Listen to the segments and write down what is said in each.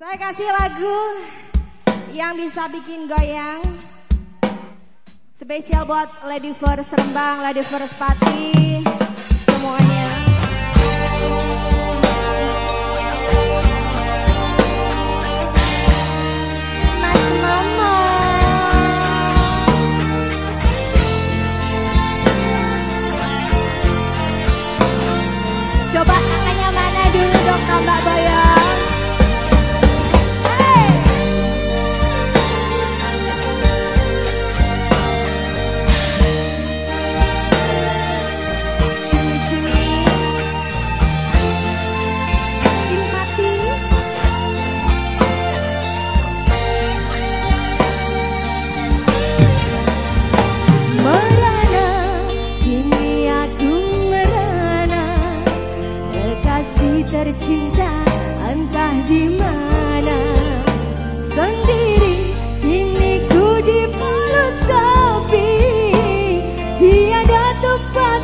Saya kasih lagu yang bisa bikin goyang. Spesial buat Lady First Rembang, Lady First Pati, semuanya. Mas Momo. Coba tangannya mana dulu dong Mbak Boyong. Tercinta Entah di mana. Sendiri Kini ku di mulut sepi Tiada tempat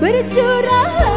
bercurah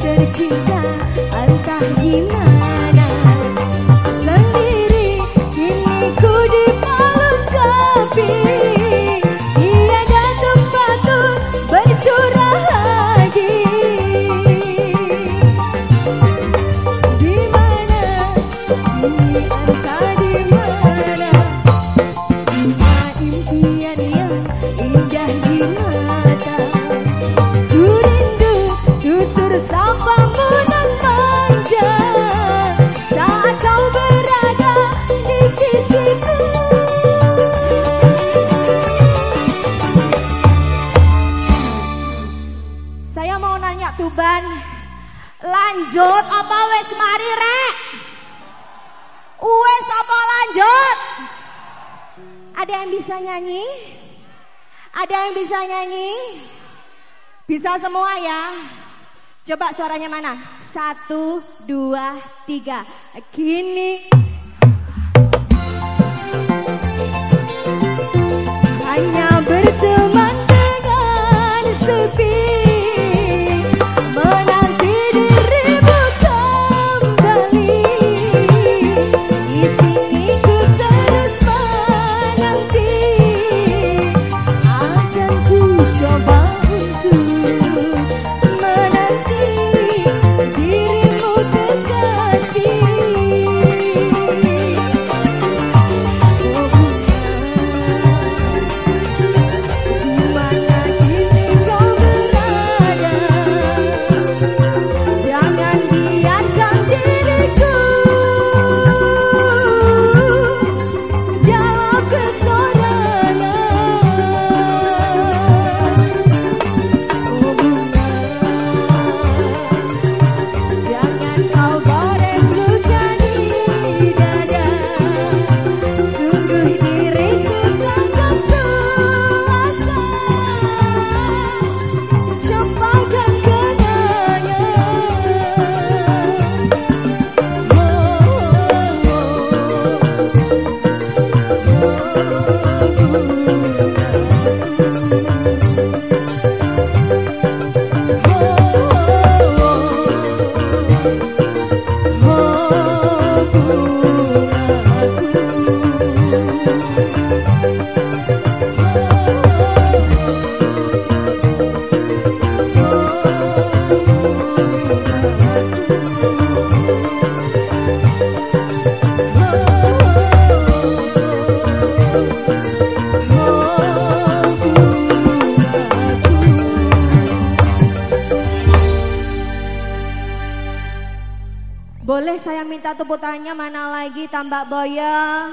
tercinta, entah gimana Sendiri, kini ku di sepi Tuban Lanjut apa wes mari rek? Wes apa lanjut? Ada yang bisa nyanyi? Ada yang bisa nyanyi? Bisa semua ya? Coba suaranya mana? Satu, dua, tiga. Gini. Hanya Boleh saya minta tepuk tangannya mana lagi tambak boya?